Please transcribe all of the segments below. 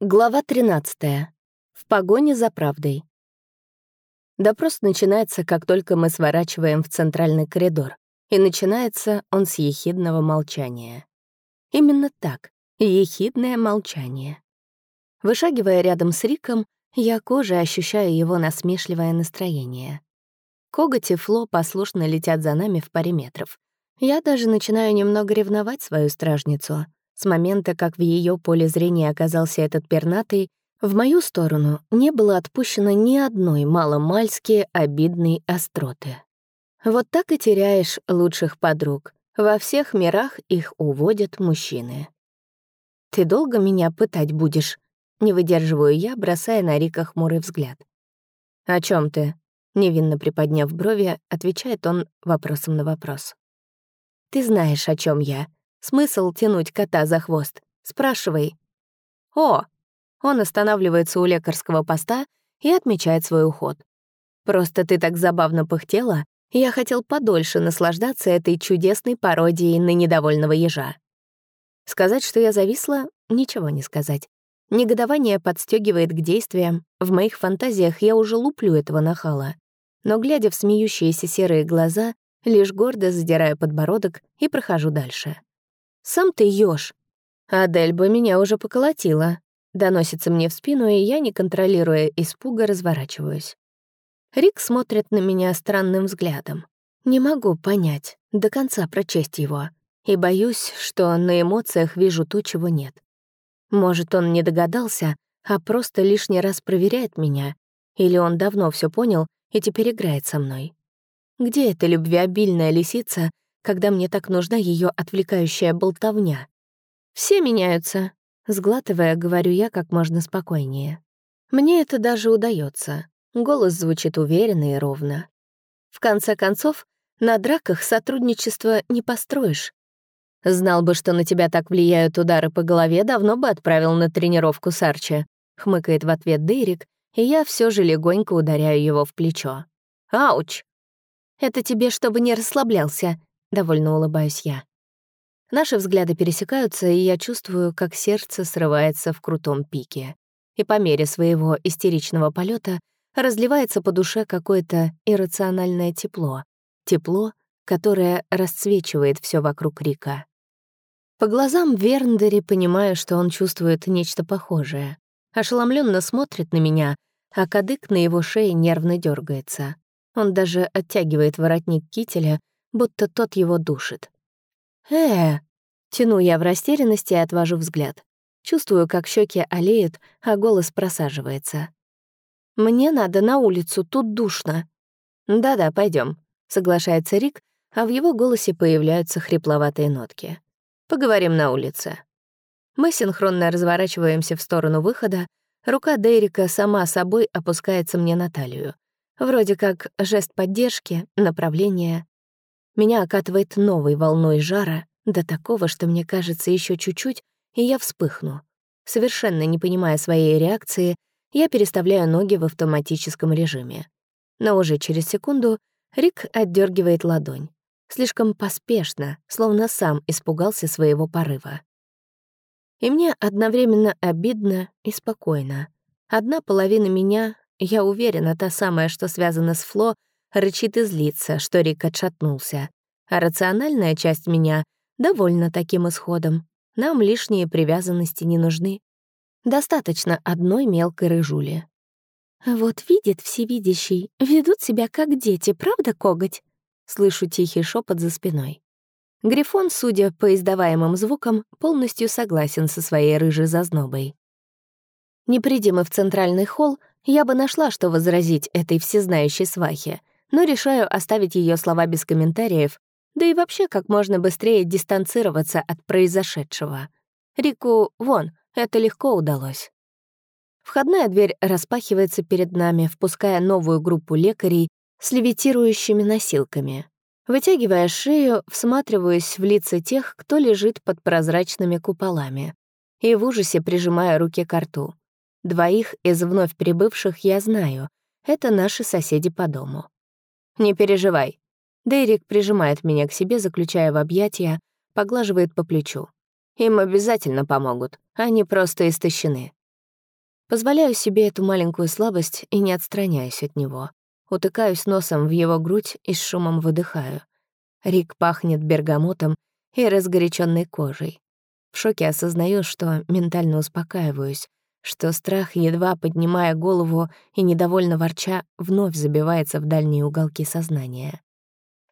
Глава 13. В погоне за правдой. Допрос начинается, как только мы сворачиваем в центральный коридор, и начинается он с ехидного молчания. Именно так, ехидное молчание. Вышагивая рядом с Риком, я кожей ощущаю его насмешливое настроение. Коготь и Фло послушно летят за нами в паре метров. Я даже начинаю немного ревновать свою стражницу — с момента, как в ее поле зрения оказался этот пернатый, в мою сторону не было отпущено ни одной маломальски обидной остроты. Вот так и теряешь лучших подруг. Во всех мирах их уводят мужчины. «Ты долго меня пытать будешь?» Не выдерживаю я, бросая на Рика хмурый взгляд. «О чем ты?» Невинно приподняв брови, отвечает он вопросом на вопрос. «Ты знаешь, о чем я. Смысл тянуть кота за хвост? Спрашивай. О! Он останавливается у лекарского поста и отмечает свой уход. Просто ты так забавно пыхтела, я хотел подольше наслаждаться этой чудесной пародией на недовольного ежа. Сказать, что я зависла, ничего не сказать. Негодование подстегивает к действиям. В моих фантазиях я уже луплю этого нахала. Но, глядя в смеющиеся серые глаза, лишь гордо задираю подбородок и прохожу дальше. Сам ты ёж. Адель бы меня уже поколотила. Доносится мне в спину, и я, не контролируя испуга, разворачиваюсь. Рик смотрит на меня странным взглядом. Не могу понять, до конца прочесть его, и боюсь, что на эмоциях вижу то, чего нет. Может, он не догадался, а просто лишний раз проверяет меня, или он давно все понял и теперь играет со мной. Где эта любвеобильная лисица, когда мне так нужна ее отвлекающая болтовня. Все меняются, сглатывая, говорю я как можно спокойнее. Мне это даже удается. Голос звучит уверенно и ровно. В конце концов, на драках сотрудничество не построишь. Знал бы, что на тебя так влияют удары по голове, давно бы отправил на тренировку с Арчи. Хмыкает в ответ Дейрик, и я все же легонько ударяю его в плечо. Ауч! Это тебе, чтобы не расслаблялся. — довольно улыбаюсь я. Наши взгляды пересекаются, и я чувствую, как сердце срывается в крутом пике. И по мере своего истеричного полета разливается по душе какое-то иррациональное тепло. Тепло, которое расцвечивает все вокруг Рика. По глазам Верндери понимаю, что он чувствует нечто похожее. Ошеломленно смотрит на меня, а кадык на его шее нервно дергается. Он даже оттягивает воротник кителя, будто тот его душит. э Тяну я в растерянности и отвожу взгляд. Чувствую, как щеки олеют, а голос просаживается. «Мне надо на улицу, тут душно». «Да-да, пойдем, соглашается Рик, а в его голосе появляются хрипловатые нотки. «Поговорим на улице». Мы синхронно разворачиваемся в сторону выхода, рука Дейрика сама собой опускается мне на талию. Вроде как жест поддержки, направления. Меня окатывает новой волной жара, до такого, что мне кажется еще чуть-чуть, и я вспыхну. Совершенно не понимая своей реакции, я переставляю ноги в автоматическом режиме. Но уже через секунду Рик отдергивает ладонь. Слишком поспешно, словно сам испугался своего порыва. И мне одновременно обидно и спокойно. Одна половина меня, я уверена, та самая, что связана с Фло, рычит и злится, что Рик отшатнулся. А рациональная часть меня довольна таким исходом. Нам лишние привязанности не нужны. Достаточно одной мелкой рыжули. «Вот видит всевидящий, ведут себя как дети, правда, коготь?» Слышу тихий шепот за спиной. Грифон, судя по издаваемым звукам, полностью согласен со своей рыжей зазнобой. Не приди мы в центральный холл, я бы нашла, что возразить этой всезнающей свахе, но решаю оставить ее слова без комментариев, да и вообще как можно быстрее дистанцироваться от произошедшего. Рику, вон, это легко удалось. Входная дверь распахивается перед нами, впуская новую группу лекарей с левитирующими носилками. Вытягивая шею, всматриваюсь в лица тех, кто лежит под прозрачными куполами, и в ужасе прижимая руки к рту. Двоих из вновь прибывших я знаю. Это наши соседи по дому. «Не переживай». Дейрик прижимает меня к себе, заключая в объятия, поглаживает по плечу. Им обязательно помогут, они просто истощены. Позволяю себе эту маленькую слабость и не отстраняюсь от него. Утыкаюсь носом в его грудь и с шумом выдыхаю. Рик пахнет бергамотом и разгоряченной кожей. В шоке осознаю, что ментально успокаиваюсь, что страх, едва поднимая голову и недовольно ворча, вновь забивается в дальние уголки сознания.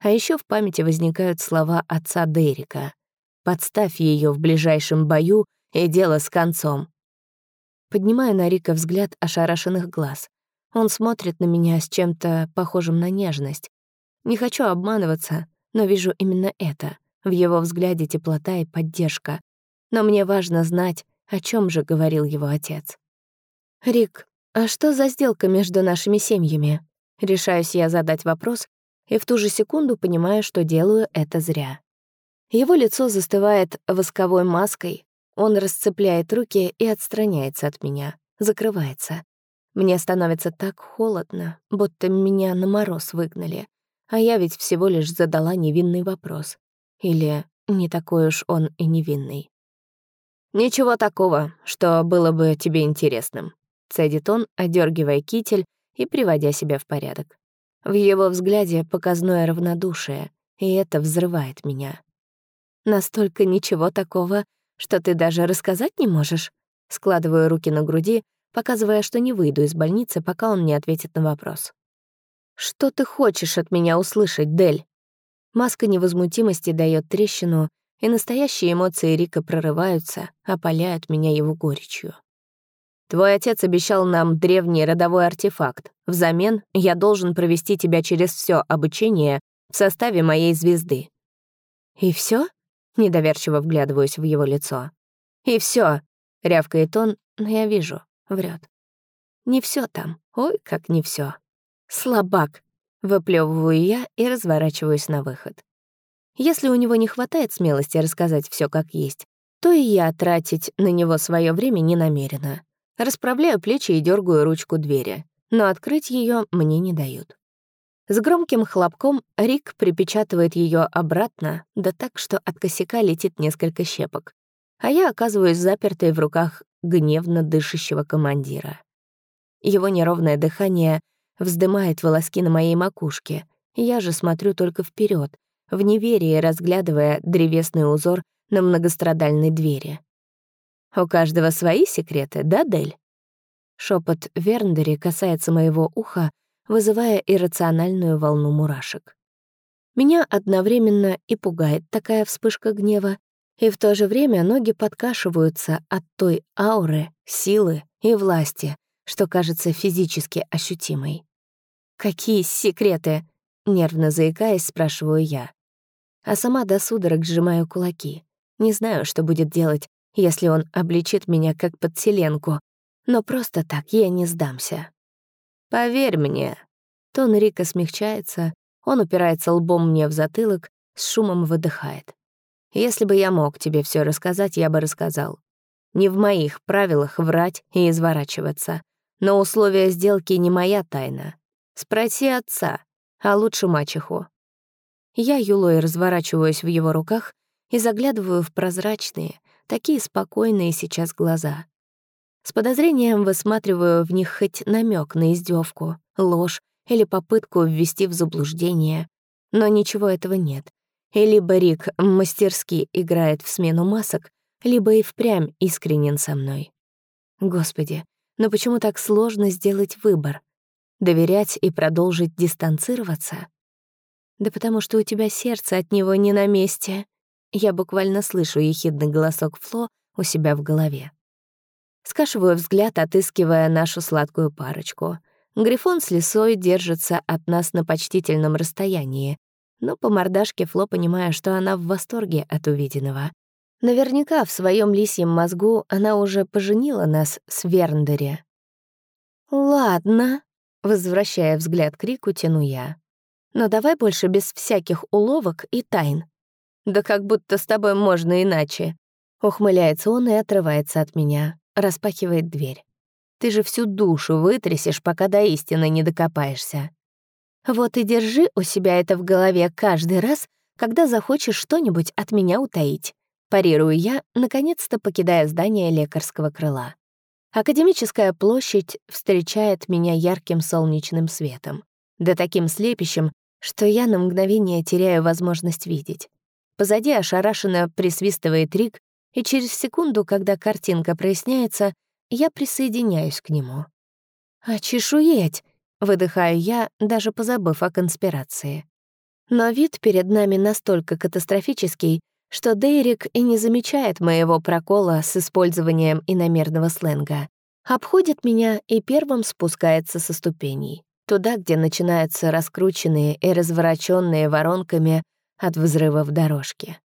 А еще в памяти возникают слова отца Дерека. «Подставь ее в ближайшем бою, и дело с концом». Поднимаю на Рика взгляд ошарашенных глаз. Он смотрит на меня с чем-то похожим на нежность. Не хочу обманываться, но вижу именно это. В его взгляде теплота и поддержка. Но мне важно знать, о чем же говорил его отец. «Рик, а что за сделка между нашими семьями?» Решаюсь я задать вопрос, и в ту же секунду понимаю, что делаю это зря. Его лицо застывает восковой маской, он расцепляет руки и отстраняется от меня, закрывается. Мне становится так холодно, будто меня на мороз выгнали, а я ведь всего лишь задала невинный вопрос. Или не такой уж он и невинный. «Ничего такого, что было бы тебе интересным», — цедит он, одергивая китель и приводя себя в порядок. В его взгляде показное равнодушие, и это взрывает меня. Настолько ничего такого, что ты даже рассказать не можешь? Складываю руки на груди, показывая, что не выйду из больницы, пока он не ответит на вопрос. «Что ты хочешь от меня услышать, Дель?» Маска невозмутимости дает трещину, и настоящие эмоции Рика прорываются, опаляют меня его горечью. «Твой отец обещал нам древний родовой артефакт. Взамен я должен провести тебя через все обучение в составе моей звезды». «И все? недоверчиво вглядываюсь в его лицо. «И все, рявкает он, но я вижу, врет. «Не все там, ой, как не все. Слабак!» — выплевываю я и разворачиваюсь на выход. Если у него не хватает смелости рассказать все как есть, то и я тратить на него свое время не намерена. Расправляю плечи и дергаю ручку двери, но открыть ее мне не дают. С громким хлопком Рик припечатывает ее обратно, да так, что от косяка летит несколько щепок. А я оказываюсь запертой в руках гневно дышащего командира. Его неровное дыхание вздымает волоски на моей макушке, я же смотрю только вперед, в неверии разглядывая древесный узор на многострадальной двери. «У каждого свои секреты, да, Дель?» Шепот Верндери касается моего уха, вызывая иррациональную волну мурашек. Меня одновременно и пугает такая вспышка гнева, и в то же время ноги подкашиваются от той ауры, силы и власти, что кажется физически ощутимой. «Какие секреты?» — нервно заикаясь, спрашиваю я а сама до судорог сжимаю кулаки. Не знаю, что будет делать, если он обличит меня как подселенку, но просто так я не сдамся. «Поверь мне». Тон Рика смягчается, он упирается лбом мне в затылок, с шумом выдыхает. «Если бы я мог тебе все рассказать, я бы рассказал. Не в моих правилах врать и изворачиваться. Но условия сделки не моя тайна. Спроси отца, а лучше мачеху. Я юлой разворачиваюсь в его руках и заглядываю в прозрачные, такие спокойные сейчас глаза. С подозрением высматриваю в них хоть намек на издевку, ложь или попытку ввести в заблуждение. Но ничего этого нет. И либо Рик мастерски играет в смену масок, либо и впрямь искренен со мной. Господи, но почему так сложно сделать выбор? Доверять и продолжить дистанцироваться? Да потому что у тебя сердце от него не на месте. Я буквально слышу ехидный голосок Фло у себя в голове. Скашиваю взгляд, отыскивая нашу сладкую парочку. Грифон с лисой держится от нас на почтительном расстоянии, но по мордашке Фло понимаю, что она в восторге от увиденного. Наверняка в своем лисьем мозгу она уже поженила нас с Верндере. «Ладно», — возвращая взгляд к Рику, тяну я. Но давай больше без всяких уловок и тайн. Да как будто с тобой можно иначе. Ухмыляется он и отрывается от меня, распахивает дверь. Ты же всю душу вытрясешь, пока до истины не докопаешься. Вот и держи у себя это в голове каждый раз, когда захочешь что-нибудь от меня утаить. Парирую я, наконец-то покидая здание лекарского крыла. Академическая площадь встречает меня ярким солнечным светом, да таким слепящим, что я на мгновение теряю возможность видеть. Позади ошарашенно присвистывает Рик, и через секунду, когда картинка проясняется, я присоединяюсь к нему. «Очешуеть!» — выдыхаю я, даже позабыв о конспирации. Но вид перед нами настолько катастрофический, что Дейрик и не замечает моего прокола с использованием иномерного сленга. Обходит меня и первым спускается со ступеней, туда, где начинаются раскрученные и развороченные воронками от взрывов дорожки.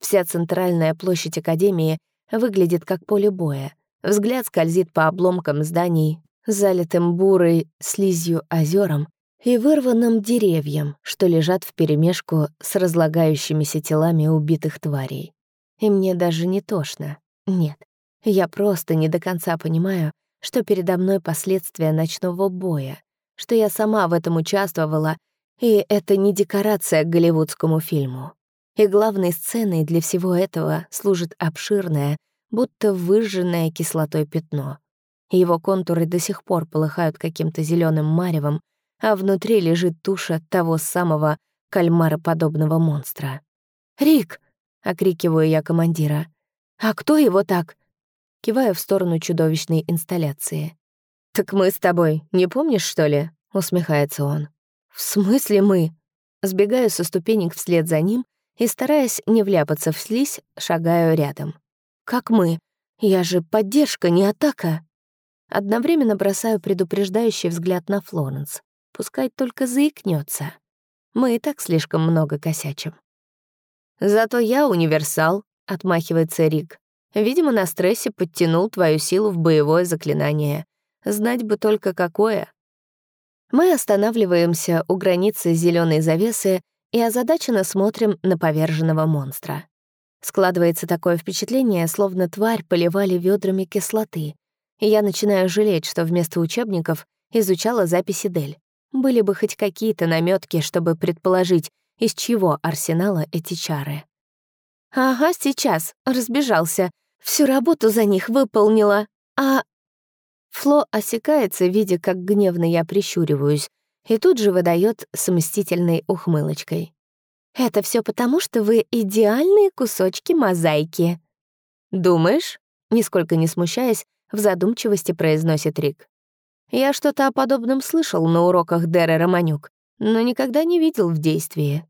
Вся центральная площадь Академии выглядит как поле боя. Взгляд скользит по обломкам зданий, залитым бурой слизью озерам и вырванным деревьям, что лежат вперемешку с разлагающимися телами убитых тварей. И мне даже не тошно. Нет, я просто не до конца понимаю, что передо мной последствия ночного боя, что я сама в этом участвовала, и это не декорация к голливудскому фильму. И главной сценой для всего этого служит обширное, будто выжженное кислотой пятно. Его контуры до сих пор полыхают каким-то зеленым маревом, а внутри лежит туша того самого кальмароподобного монстра. «Рик!» — окрикиваю я командира. «А кто его так?» Киваю в сторону чудовищной инсталляции. «Так мы с тобой, не помнишь, что ли?» — усмехается он. «В смысле мы?» Сбегаю со ступенек вслед за ним и, стараясь не вляпаться в слизь, шагаю рядом. «Как мы? Я же поддержка, не атака!» Одновременно бросаю предупреждающий взгляд на Флоренс. Пускай только заикнется. Мы и так слишком много косячим. «Зато я универсал», — отмахивается Рик. Видимо, на стрессе подтянул твою силу в боевое заклинание. Знать бы только какое. Мы останавливаемся у границы зеленой завесы и озадаченно смотрим на поверженного монстра. Складывается такое впечатление, словно тварь поливали ведрами кислоты. И я начинаю жалеть, что вместо учебников изучала записи Дель. Были бы хоть какие-то наметки, чтобы предположить, из чего арсенала эти чары. «Ага, сейчас, разбежался. Всю работу за них выполнила. А...» Фло осекается, видя, как гневно я прищуриваюсь, и тут же выдает с мстительной ухмылочкой. «Это все потому, что вы идеальные кусочки мозаики». «Думаешь?» — нисколько не смущаясь, в задумчивости произносит Рик. «Я что-то о подобном слышал на уроках Деры Романюк, но никогда не видел в действии».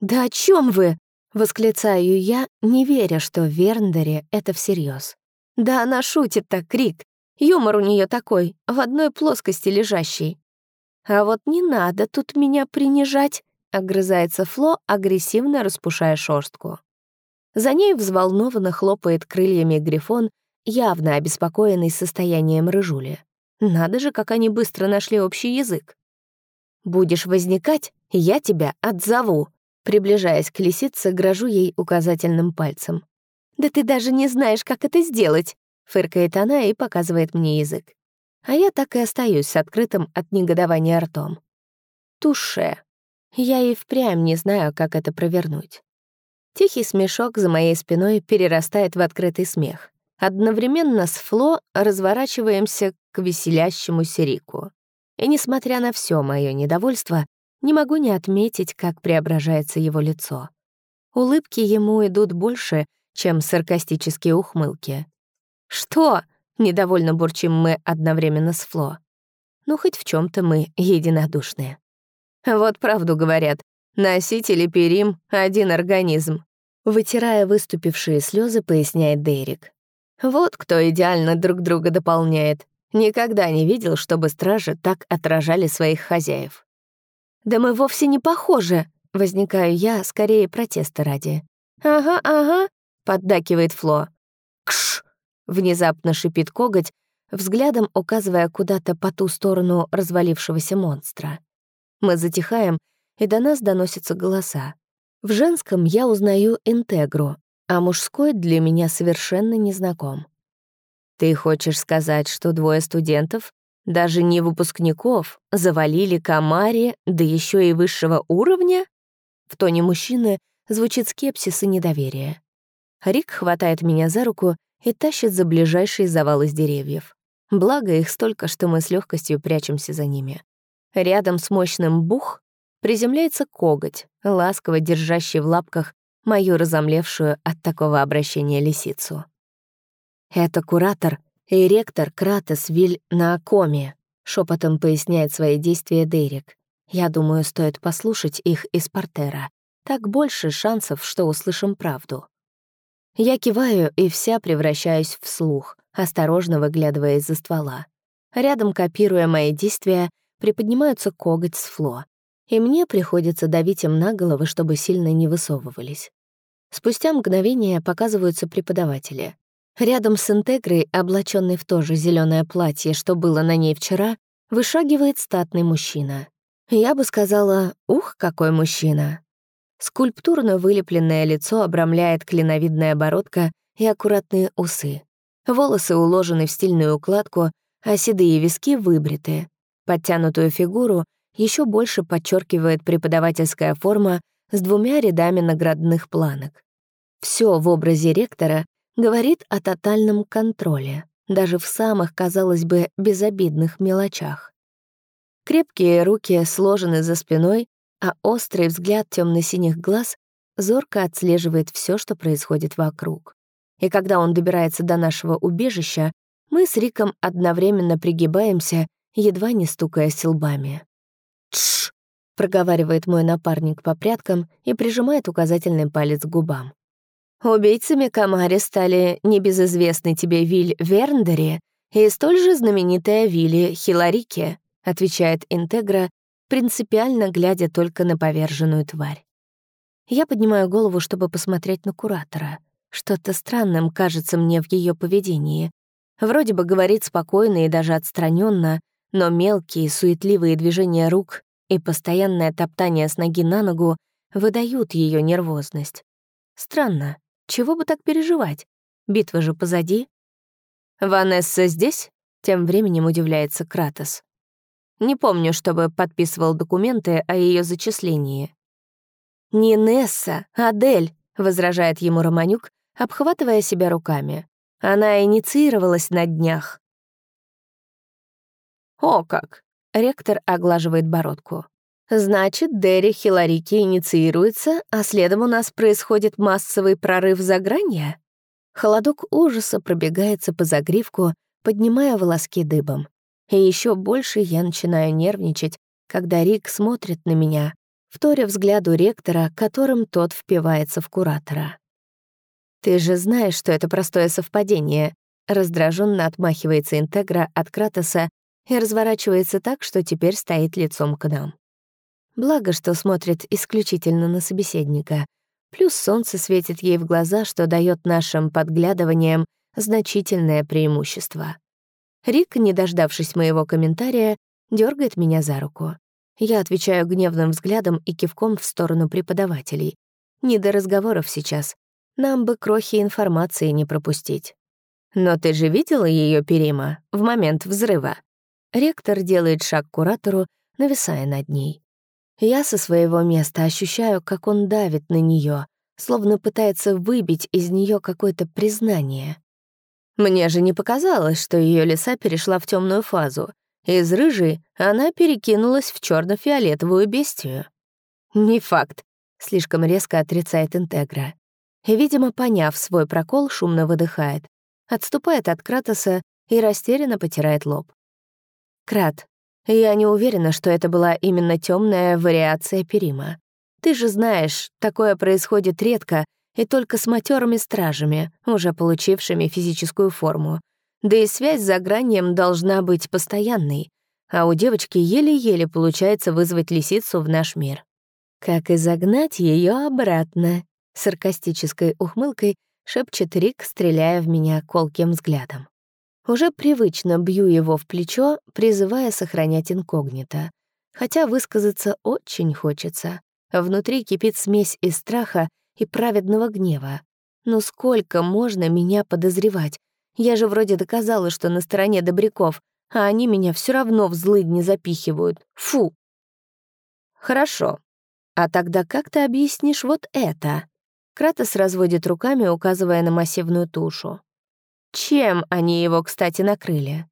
«Да о чем вы?» Восклицаю я, не веря, что в Верндере это всерьез. Да она шутит так, Крик. Юмор у нее такой, в одной плоскости лежащий. А вот не надо тут меня принижать, огрызается Фло, агрессивно распушая шорстку. За ней взволнованно хлопает крыльями Грифон, явно обеспокоенный состоянием рыжули. Надо же, как они быстро нашли общий язык. «Будешь возникать, я тебя отзову», Приближаясь к лисице, грожу ей указательным пальцем. «Да ты даже не знаешь, как это сделать!» — фыркает она и показывает мне язык. А я так и остаюсь с открытым от негодования ртом. Туше. Я и впрямь не знаю, как это провернуть. Тихий смешок за моей спиной перерастает в открытый смех. Одновременно с Фло разворачиваемся к веселящемуся Рику. И несмотря на все мое недовольство, не могу не отметить, как преображается его лицо. Улыбки ему идут больше, чем саркастические ухмылки. «Что?» — недовольно бурчим мы одновременно с Фло. Ну, хоть в чем то мы единодушны. Вот правду говорят, носитель и перим — один организм. Вытирая выступившие слезы, поясняет Дерек. Вот кто идеально друг друга дополняет. Никогда не видел, чтобы стражи так отражали своих хозяев. «Да мы вовсе не похожи!» — возникаю я, скорее протеста ради. «Ага, ага», — поддакивает Фло. «Кш!» — внезапно шипит коготь, взглядом указывая куда-то по ту сторону развалившегося монстра. Мы затихаем, и до нас доносятся голоса. В женском я узнаю интегру, а мужской для меня совершенно незнаком. «Ты хочешь сказать, что двое студентов даже не выпускников, завалили комари, да еще и высшего уровня? В тоне мужчины звучит скепсис и недоверие. Рик хватает меня за руку и тащит за ближайший завал из деревьев. Благо их столько, что мы с легкостью прячемся за ними. Рядом с мощным бух приземляется коготь, ласково держащий в лапках мою разомлевшую от такого обращения лисицу. Это куратор и ректор Кратес Виль на Акоме, шепотом поясняет свои действия Дейрик. Я думаю, стоит послушать их из портера. Так больше шансов, что услышим правду. Я киваю и вся превращаюсь в слух, осторожно выглядывая из-за ствола. Рядом, копируя мои действия, приподнимаются коготь с Фло, и мне приходится давить им на головы, чтобы сильно не высовывались. Спустя мгновение показываются преподаватели. Рядом с интегрой, облаченной в то же зеленое платье, что было на ней вчера, вышагивает статный мужчина. Я бы сказала, ух, какой мужчина. Скульптурно вылепленное лицо обрамляет клиновидная бородка и аккуратные усы. Волосы уложены в стильную укладку, а седые виски выбриты. Подтянутую фигуру еще больше подчеркивает преподавательская форма с двумя рядами наградных планок. Все в образе ректора говорит о тотальном контроле, даже в самых, казалось бы, безобидных мелочах. Крепкие руки сложены за спиной, а острый взгляд темно-синих глаз зорко отслеживает все, что происходит вокруг. И когда он добирается до нашего убежища, мы с Риком одновременно пригибаемся, едва не стукаясь лбами. «Тш!» — проговаривает мой напарник по прядкам и прижимает указательный палец к губам. Убийцами Камари стали небезызвестный тебе Виль Верндери и столь же знаменитая Вилли Хиларике, отвечает Интегра, принципиально глядя только на поверженную тварь. Я поднимаю голову, чтобы посмотреть на куратора. Что-то странным кажется мне в ее поведении. Вроде бы говорит спокойно и даже отстраненно, но мелкие, суетливые движения рук и постоянное топтание с ноги на ногу выдают ее нервозность. Странно, чего бы так переживать? Битва же позади. «Ванесса здесь?» — тем временем удивляется Кратос. Не помню, чтобы подписывал документы о ее зачислении. «Не Несса, Адель», — возражает ему Романюк, обхватывая себя руками. Она инициировалась на днях. «О как!» — ректор оглаживает бородку. Значит, Дерри Хиларики инициируется, а следом у нас происходит массовый прорыв загранья? Холодок ужаса пробегается по загривку, поднимая волоски дыбом. И еще больше я начинаю нервничать, когда Рик смотрит на меня, вторя взгляду ректора, которым тот впивается в куратора. «Ты же знаешь, что это простое совпадение», раздраженно отмахивается Интегра от Кратоса и разворачивается так, что теперь стоит лицом к нам. Благо, что смотрит исключительно на собеседника. Плюс солнце светит ей в глаза, что дает нашим подглядываниям значительное преимущество. Рик, не дождавшись моего комментария, дергает меня за руку. Я отвечаю гневным взглядом и кивком в сторону преподавателей. Не до разговоров сейчас. Нам бы крохи информации не пропустить. Но ты же видела ее Перима в момент взрыва? Ректор делает шаг к куратору, нависая над ней. Я со своего места ощущаю, как он давит на нее, словно пытается выбить из нее какое-то признание. Мне же не показалось, что ее лиса перешла в темную фазу. Из рыжей она перекинулась в черно фиолетовую бестию. Не факт, слишком резко отрицает Интегра. Видимо, поняв свой прокол, шумно выдыхает, отступает от Кратоса и растерянно потирает лоб. «Крат, я не уверена, что это была именно темная вариация Перима. Ты же знаешь, такое происходит редко и только с матерыми стражами, уже получившими физическую форму. Да и связь за гранием должна быть постоянной, а у девочки еле-еле получается вызвать лисицу в наш мир. Как и загнать ее обратно? Саркастической ухмылкой шепчет Рик, стреляя в меня колким взглядом. Уже привычно бью его в плечо, призывая сохранять инкогнито. Хотя высказаться очень хочется. Внутри кипит смесь из страха и праведного гнева. Но сколько можно меня подозревать? Я же вроде доказала, что на стороне добряков, а они меня все равно в злыдни запихивают. Фу! Хорошо. А тогда как ты объяснишь вот это? Кратос разводит руками, указывая на массивную тушу. Чем они его, кстати, накрыли?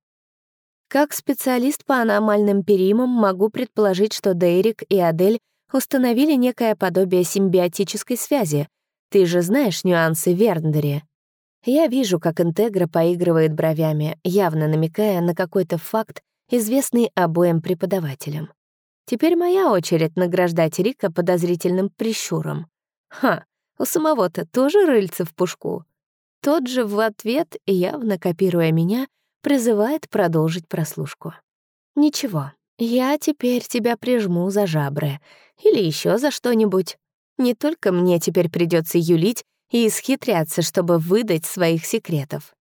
Как специалист по аномальным перимам могу предположить, что Дейрик и Адель установили некое подобие симбиотической связи. Ты же знаешь нюансы Верндере. Я вижу, как Интегра поигрывает бровями, явно намекая на какой-то факт, известный обоим преподавателям. Теперь моя очередь награждать Рика подозрительным прищуром. Ха, у самого-то тоже рыльце в пушку. Тот же в ответ, явно копируя меня, призывает продолжить прослушку. «Ничего, я теперь тебя прижму за жабры. Или еще за что-нибудь. Не только мне теперь придется юлить и исхитряться, чтобы выдать своих секретов».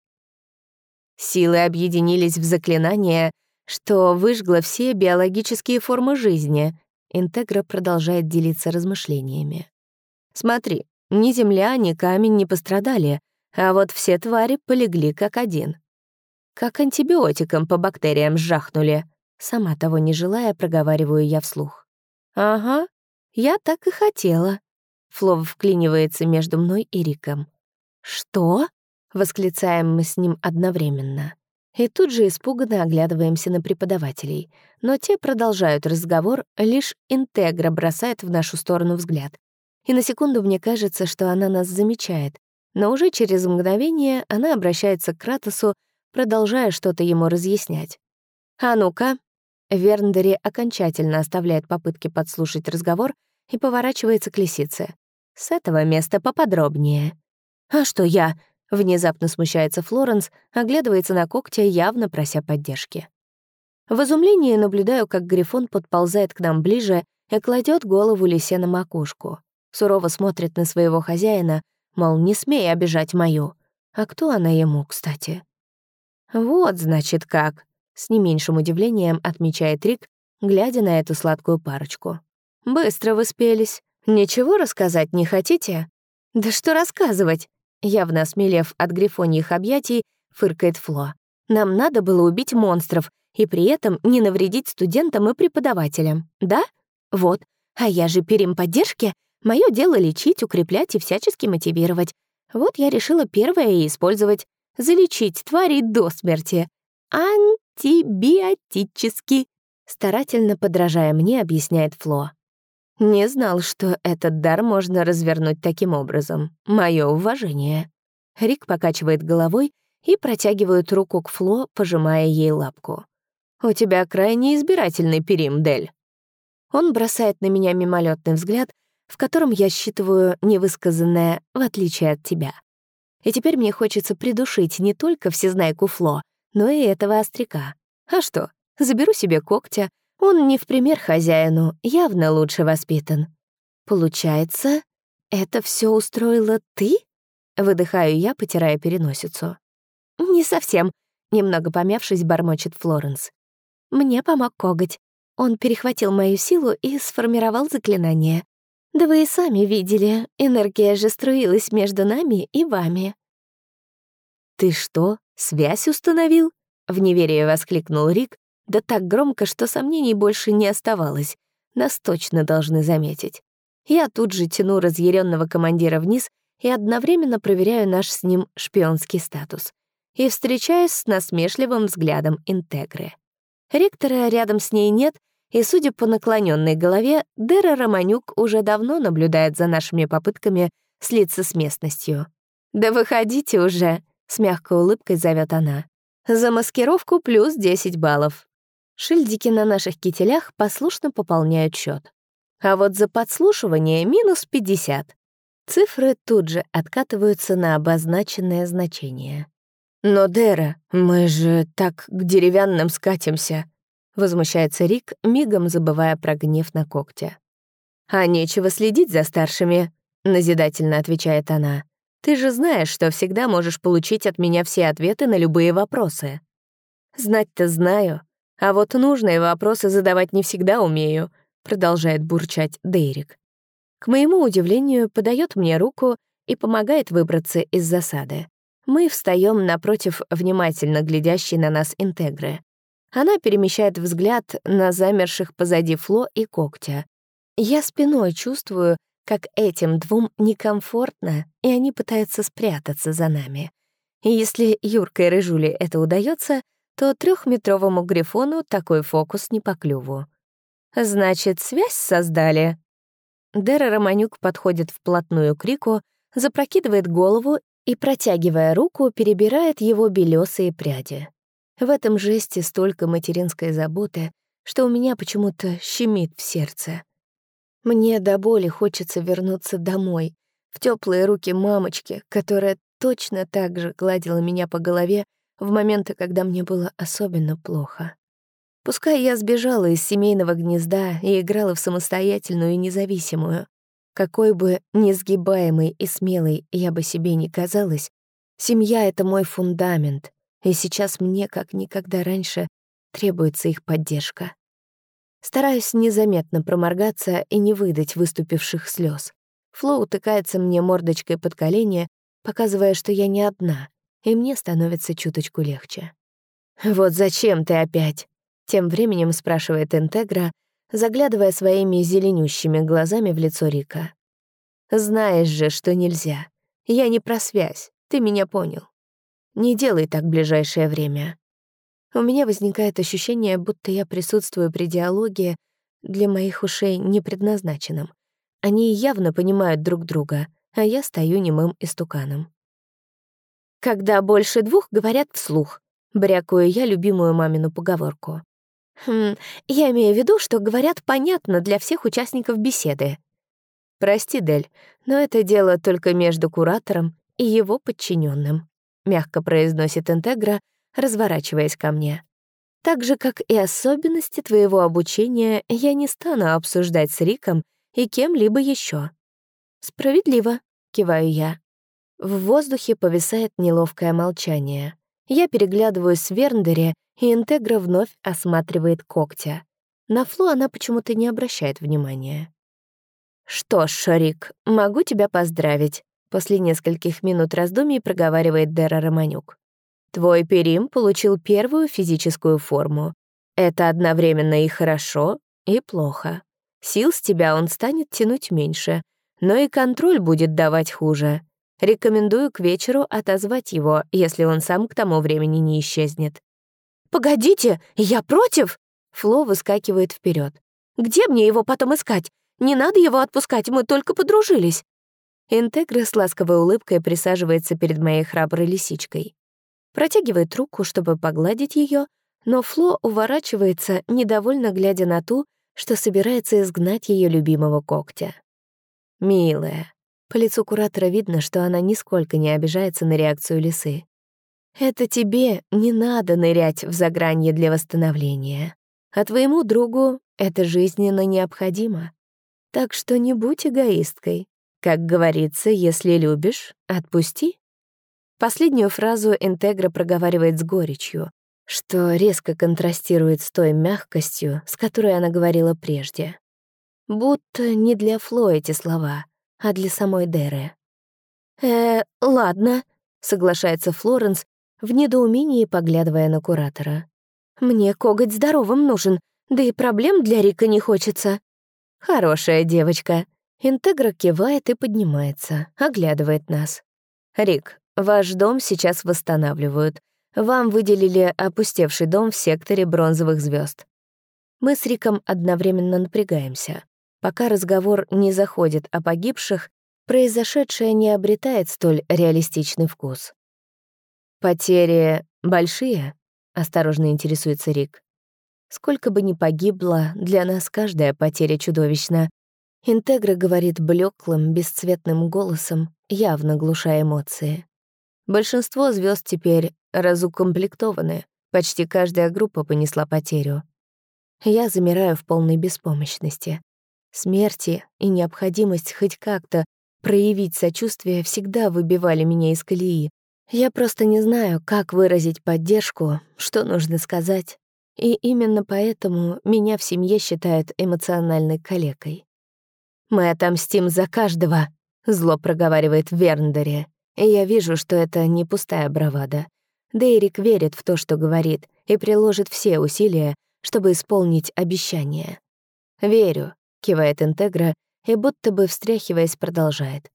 Силы объединились в заклинание, что выжгло все биологические формы жизни. Интегра продолжает делиться размышлениями. «Смотри, ни земля, ни камень не пострадали, а вот все твари полегли как один. Как антибиотиком по бактериям сжахнули. Сама того не желая, проговариваю я вслух. «Ага, я так и хотела». Флов вклинивается между мной и Риком. «Что?» — восклицаем мы с ним одновременно. И тут же испуганно оглядываемся на преподавателей. Но те продолжают разговор, лишь Интегра бросает в нашу сторону взгляд. И на секунду мне кажется, что она нас замечает, но уже через мгновение она обращается к Кратосу, продолжая что-то ему разъяснять. «А ну-ка!» Верндери окончательно оставляет попытки подслушать разговор и поворачивается к лисице. «С этого места поподробнее». «А что я?» — внезапно смущается Флоренс, оглядывается на когтя, явно прося поддержки. В изумлении наблюдаю, как Грифон подползает к нам ближе и кладет голову лисе на макушку. Сурово смотрит на своего хозяина, Мол, не смей обижать мою. А кто она ему, кстати? Вот, значит, как. С не меньшим удивлением отмечает Рик, глядя на эту сладкую парочку. «Быстро вы спелись. Ничего рассказать не хотите?» «Да что рассказывать?» Явно осмелев от грифоньих объятий, фыркает Фло. «Нам надо было убить монстров и при этом не навредить студентам и преподавателям, да? Вот. А я же перим поддержки Мое дело лечить, укреплять и всячески мотивировать. Вот я решила первое и использовать. Залечить тварей до смерти. Антибиотически. Старательно подражая мне, объясняет Фло. Не знал, что этот дар можно развернуть таким образом. Мое уважение. Рик покачивает головой и протягивает руку к Фло, пожимая ей лапку. «У тебя крайне избирательный перим, Дель». Он бросает на меня мимолетный взгляд, в котором я считываю невысказанное «в отличие от тебя». И теперь мне хочется придушить не только всезнайку Фло, но и этого остряка. А что, заберу себе когтя, он не в пример хозяину, явно лучше воспитан. Получается, это все устроила ты? Выдыхаю я, потирая переносицу. Не совсем, немного помявшись, бормочет Флоренс. Мне помог коготь. Он перехватил мою силу и сформировал заклинание. Да вы и сами видели, энергия же струилась между нами и вами». «Ты что, связь установил?» — в неверии воскликнул Рик, да так громко, что сомнений больше не оставалось. Нас точно должны заметить. Я тут же тяну разъяренного командира вниз и одновременно проверяю наш с ним шпионский статус. И встречаюсь с насмешливым взглядом Интегры. Ректора рядом с ней нет, и, судя по наклоненной голове, Дера Романюк уже давно наблюдает за нашими попытками слиться с местностью. «Да выходите уже!» — с мягкой улыбкой зовет она. «За маскировку плюс 10 баллов». Шильдики на наших кителях послушно пополняют счет. А вот за подслушивание минус 50. Цифры тут же откатываются на обозначенное значение. «Но, Дера, мы же так к деревянным скатимся», Возмущается Рик, мигом забывая про гнев на когте. «А нечего следить за старшими», — назидательно отвечает она. «Ты же знаешь, что всегда можешь получить от меня все ответы на любые вопросы». «Знать-то знаю, а вот нужные вопросы задавать не всегда умею», — продолжает бурчать Дейрик. К моему удивлению, подает мне руку и помогает выбраться из засады. Мы встаем напротив внимательно глядящей на нас интегры. Она перемещает взгляд на замерших позади Фло и Когтя. Я спиной чувствую, как этим двум некомфортно, и они пытаются спрятаться за нами. И если Юрка и Рыжуле это удается, то трехметровому грифону такой фокус не по клюву. «Значит, связь создали?» Дера Романюк подходит вплотную к Рику, запрокидывает голову и, протягивая руку, перебирает его белесые пряди. В этом жесте столько материнской заботы, что у меня почему-то щемит в сердце. Мне до боли хочется вернуться домой, в теплые руки мамочки, которая точно так же гладила меня по голове в моменты, когда мне было особенно плохо. Пускай я сбежала из семейного гнезда и играла в самостоятельную и независимую, какой бы несгибаемой и смелой я бы себе ни казалась, семья — это мой фундамент, и сейчас мне, как никогда раньше, требуется их поддержка. Стараюсь незаметно проморгаться и не выдать выступивших слез. Фло утыкается мне мордочкой под колени, показывая, что я не одна, и мне становится чуточку легче. «Вот зачем ты опять?» — тем временем спрашивает Интегра, заглядывая своими зеленющими глазами в лицо Рика. «Знаешь же, что нельзя. Я не про связь, ты меня понял. Не делай так ближайшее время». У меня возникает ощущение, будто я присутствую при диалоге для моих ушей не предназначенном. Они явно понимают друг друга, а я стою немым истуканом. «Когда больше двух, говорят вслух», — брякаю я любимую мамину поговорку. Хм, я имею в виду, что говорят понятно для всех участников беседы. Прости, Дель, но это дело только между куратором и его подчиненным, мягко произносит Интегра, разворачиваясь ко мне. Так же, как и особенности твоего обучения, я не стану обсуждать с Риком и кем-либо еще. Справедливо, киваю я. В воздухе повисает неловкое молчание. Я переглядываюсь с Верндере и Интегра вновь осматривает когтя. На Фло она почему-то не обращает внимания. «Что ж, Шарик, могу тебя поздравить», — после нескольких минут раздумий проговаривает Дера Романюк. «Твой перим получил первую физическую форму. Это одновременно и хорошо, и плохо. Сил с тебя он станет тянуть меньше, но и контроль будет давать хуже. Рекомендую к вечеру отозвать его, если он сам к тому времени не исчезнет. «Погодите, я против!» Фло выскакивает вперед. «Где мне его потом искать? Не надо его отпускать, мы только подружились». Интегра с ласковой улыбкой присаживается перед моей храброй лисичкой. Протягивает руку, чтобы погладить ее, но Фло уворачивается, недовольно глядя на ту, что собирается изгнать ее любимого когтя. «Милая». По лицу куратора видно, что она нисколько не обижается на реакцию лисы. Это тебе не надо нырять в загранье для восстановления, а твоему другу это жизненно необходимо. Так что не будь эгоисткой. Как говорится, если любишь, отпусти. Последнюю фразу Интегра проговаривает с горечью, что резко контрастирует с той мягкостью, с которой она говорила прежде. Будто не для Фло эти слова, а для самой Деры. «Э, ладно», — соглашается Флоренс, в недоумении поглядывая на куратора. «Мне коготь здоровым нужен, да и проблем для Рика не хочется». «Хорошая девочка». Интегра кивает и поднимается, оглядывает нас. «Рик, ваш дом сейчас восстанавливают. Вам выделили опустевший дом в секторе бронзовых звезд. Мы с Риком одновременно напрягаемся. Пока разговор не заходит о погибших, произошедшее не обретает столь реалистичный вкус. «Потери большие?» — осторожно интересуется Рик. «Сколько бы ни погибло, для нас каждая потеря чудовищна». Интегра говорит блеклым, бесцветным голосом, явно глушая эмоции. Большинство звезд теперь разукомплектованы, почти каждая группа понесла потерю. Я замираю в полной беспомощности. Смерти и необходимость хоть как-то проявить сочувствие всегда выбивали меня из колеи, я просто не знаю, как выразить поддержку, что нужно сказать, и именно поэтому меня в семье считают эмоциональной калекой. «Мы отомстим за каждого», — зло проговаривает Верндере, и я вижу, что это не пустая бравада. Дейрик верит в то, что говорит, и приложит все усилия, чтобы исполнить обещание. «Верю», — кивает Интегра, и будто бы встряхиваясь продолжает.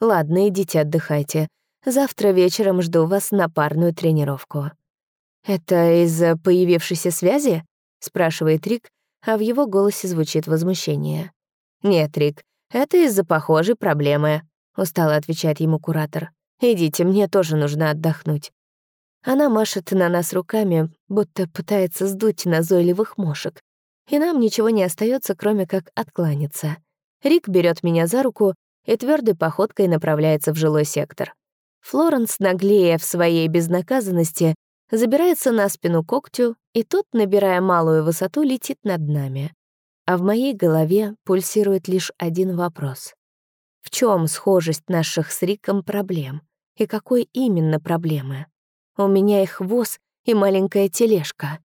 «Ладно, идите отдыхайте. Завтра вечером жду вас на парную тренировку». «Это из-за появившейся связи?» — спрашивает Рик, а в его голосе звучит возмущение. «Нет, Рик, это из-за похожей проблемы», — устало отвечает ему куратор. «Идите, мне тоже нужно отдохнуть». Она машет на нас руками, будто пытается сдуть назойливых мошек. И нам ничего не остается, кроме как откланяться. Рик берет меня за руку и твердой походкой направляется в жилой сектор. Флоренс, наглея в своей безнаказанности, забирается на спину когтю, и тот, набирая малую высоту, летит над нами. А в моей голове пульсирует лишь один вопрос. В чем схожесть наших с Риком проблем? И какой именно проблемы? У меня и хвост, и маленькая тележка.